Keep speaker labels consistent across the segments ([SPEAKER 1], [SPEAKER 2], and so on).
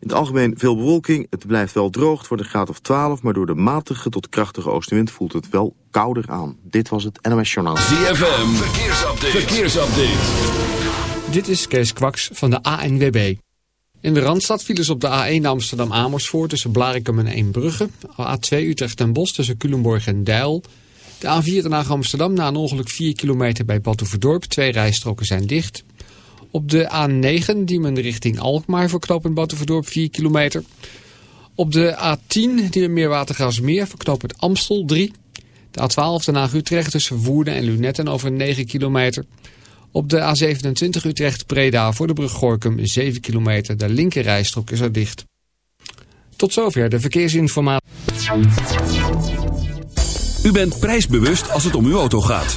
[SPEAKER 1] in het algemeen veel bewolking. Het blijft wel droog. Het wordt een graad of 12. Maar door de matige tot krachtige oostenwind voelt het wel kouder aan. Dit was het NOS Journaal.
[SPEAKER 2] ZFM. Verkeersupdate. Verkeersupdate.
[SPEAKER 3] Dit is Kees Kwaks van de ANWB. In de Randstad vielen ze op de A1 Amsterdam-Amersfoort tussen Blarikum en Eembrugge. A2 Utrecht en Bos tussen Culemborg en Deil. De A4 Den Haag Amsterdam na een ongeluk 4 kilometer bij Batuverdorp. Twee rijstroken zijn dicht. Op de A9 Diemen richting Alkmaar voor knooppunt Batuverdorp 4 kilometer. Op de A10 Diemen Meerwatergasmeer voor knooppunt Amstel 3. De A12 Den Haag Utrecht tussen Woerden en Lunetten over 9 kilometer. Op de A27 Utrecht Preda voor de brug Gorkum 7 kilometer. De linkerrijstrook is er dicht. Tot zover de verkeersinformatie.
[SPEAKER 2] U bent prijsbewust als het om uw auto gaat.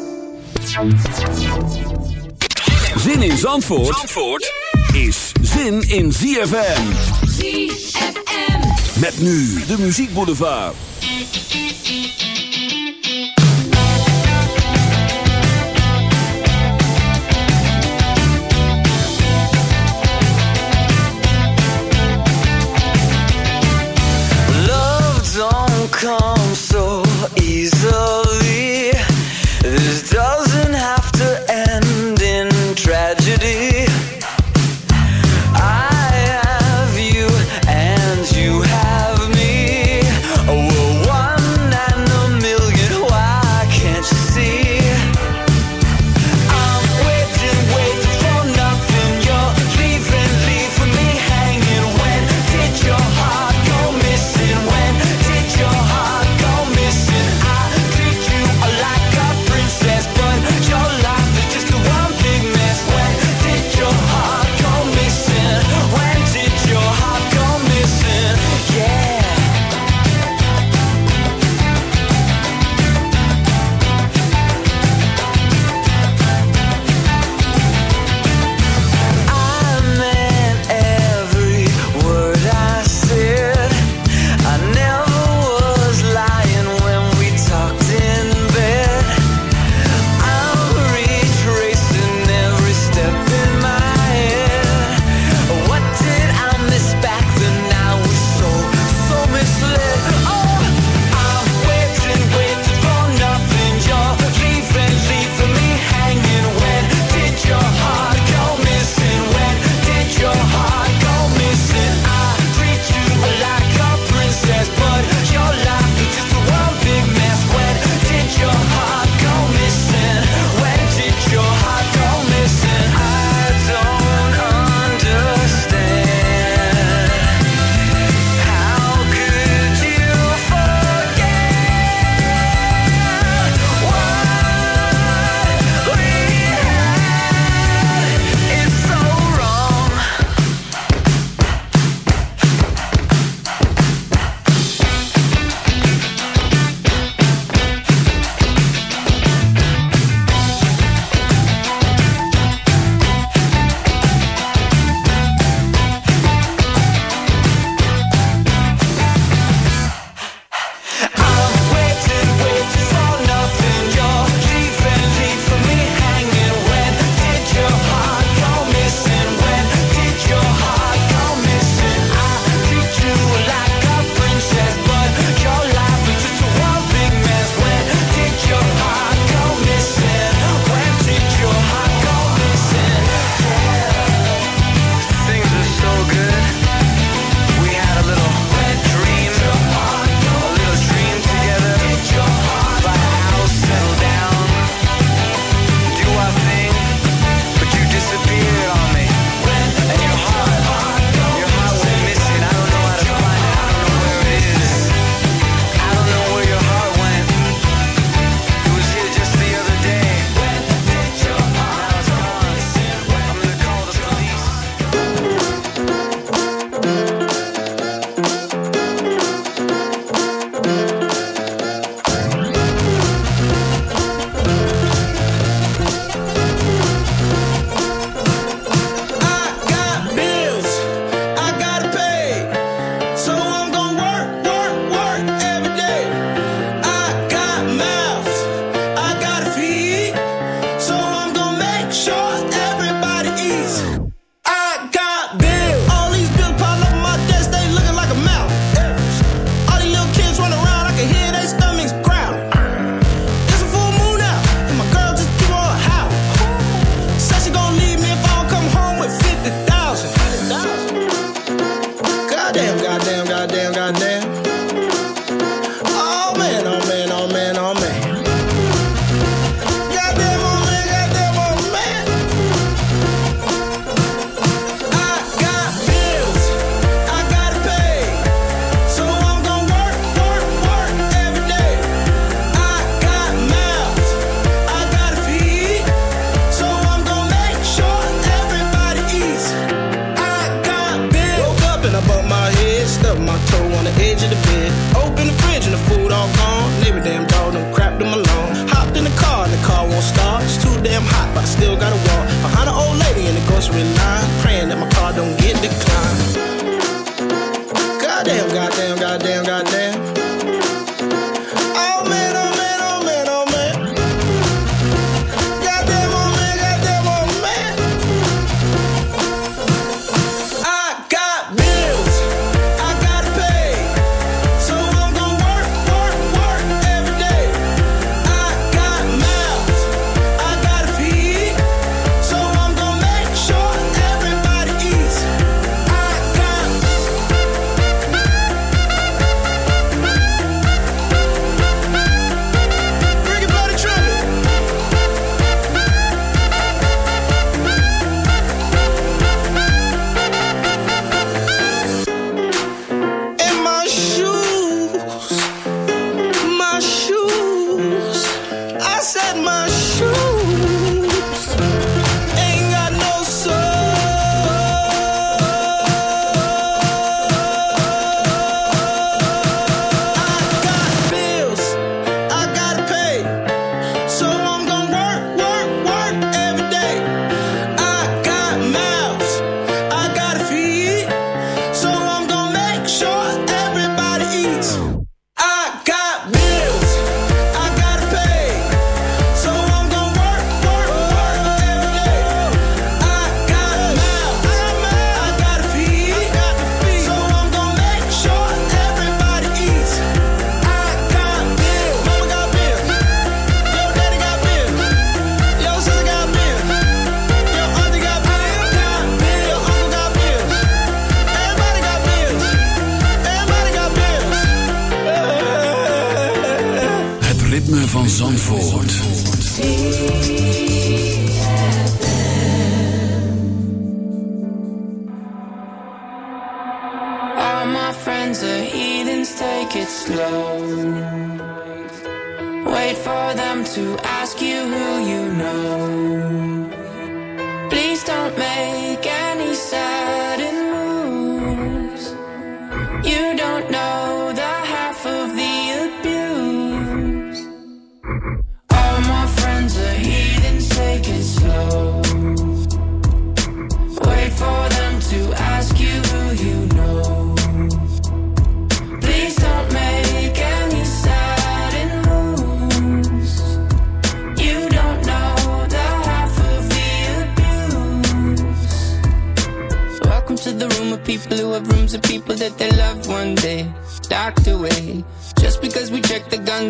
[SPEAKER 2] Zin in Zandvoort, Zandvoort is zin in ZFM.
[SPEAKER 4] ZFM.
[SPEAKER 2] Met nu de Muziek Boulevard.
[SPEAKER 5] Love don't come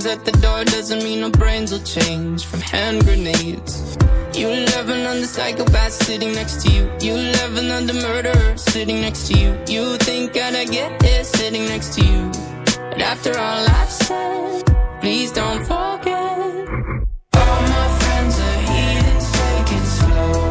[SPEAKER 6] at the door doesn't mean our brains will change from hand grenades. You love another psychopath sitting next to you. You love another murderer sitting next to you. You think I'd get it sitting next to you. But after all I've said, please don't forget. All my friends are heathens, take it slow.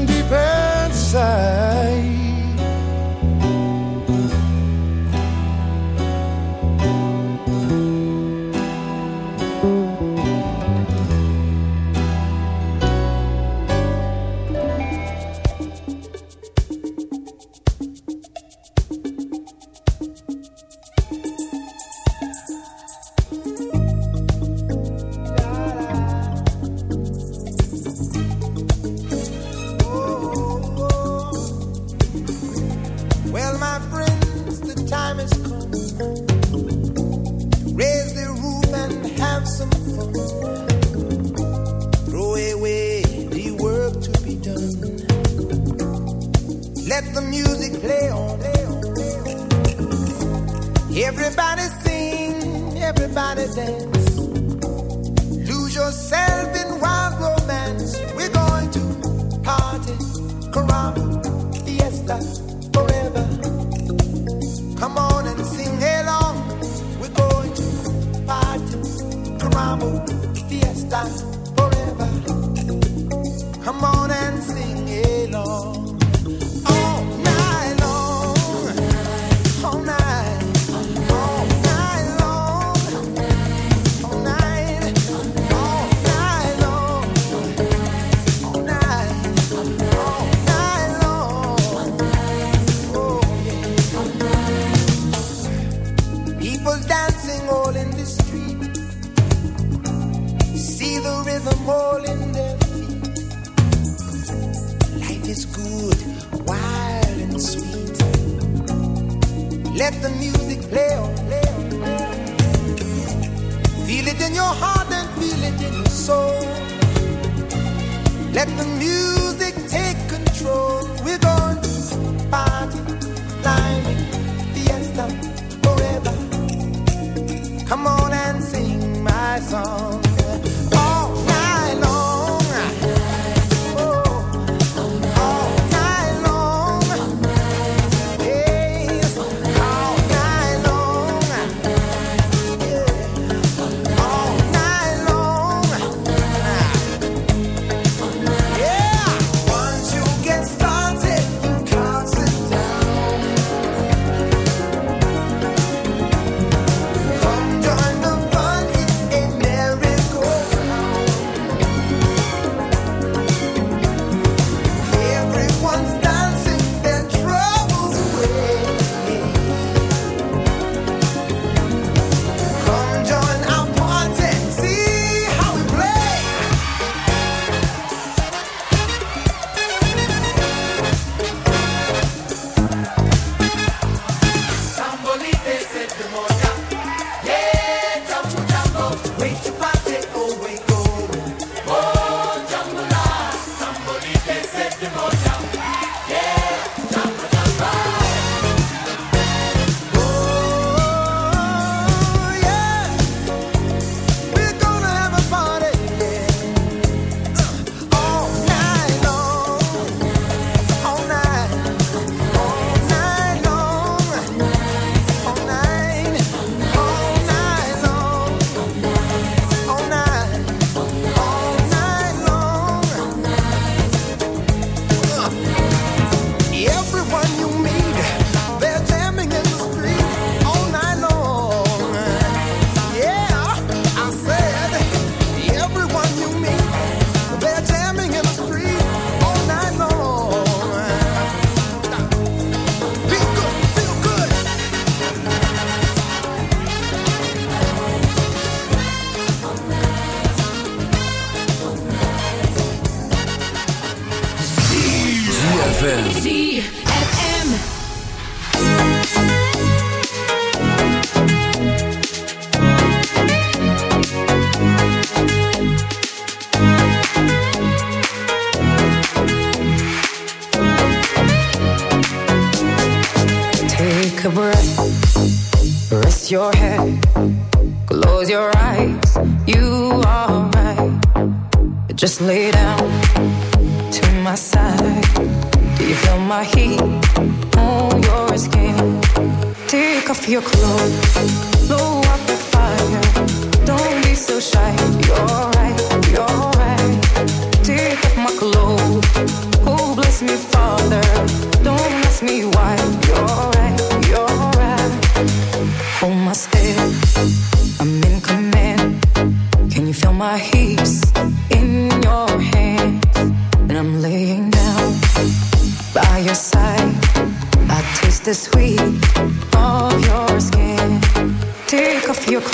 [SPEAKER 7] Let the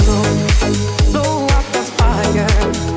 [SPEAKER 8] Blow, blow up the fire.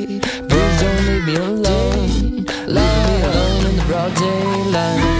[SPEAKER 9] life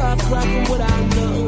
[SPEAKER 9] far cry from what I know.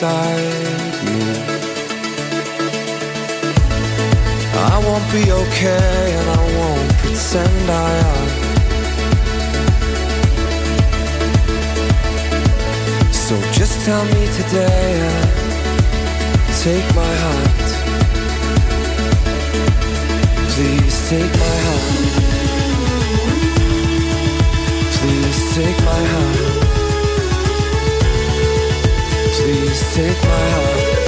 [SPEAKER 7] inside me.
[SPEAKER 10] I won't be okay and I won't pretend I am. So just tell me today and take my heart Please take my heart Please take my heart Just take my
[SPEAKER 2] heart.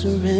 [SPEAKER 2] surrender.